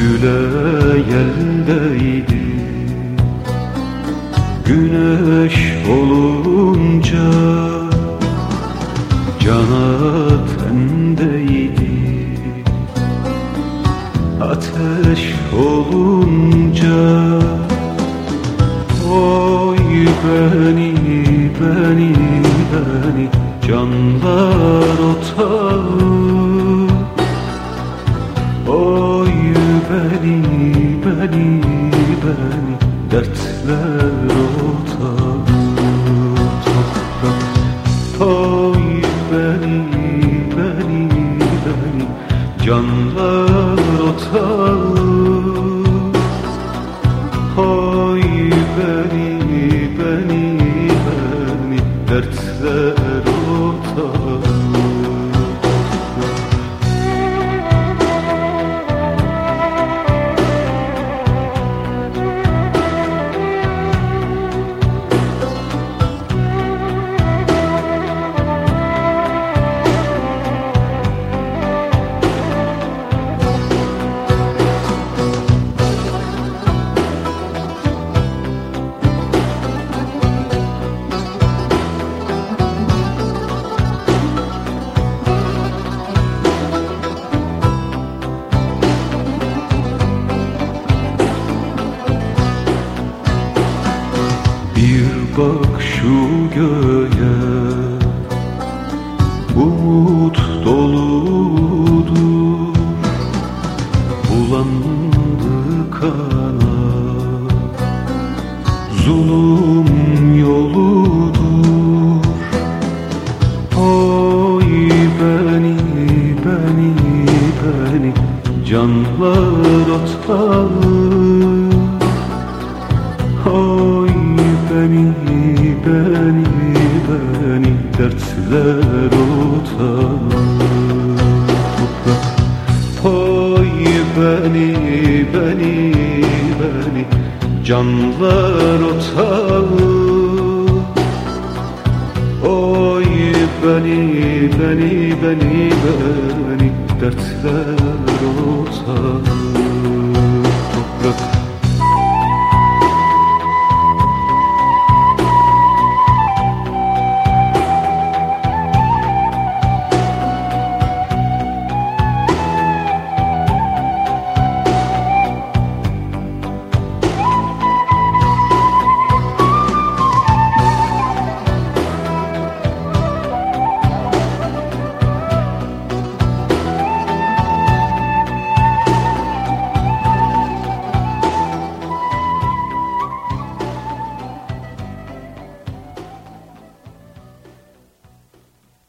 güle yeldeydi Güneş olunca cana tendeydi Ateş olunca Oy beni, beni, beni Canlar otağı beni, beni, beni. Dertler otağı Toprak beni, beni, beni. Canlar otağı bak şu göğe Umut doludur Bulandı kana. Zulüm yoludur Oy beni, beni, beni. Canlar otağı beni, beni, beni Dertler otağı Oy beni, beni, beni Canlar otağı Oy beni, beni, beni, beni Dertler otağı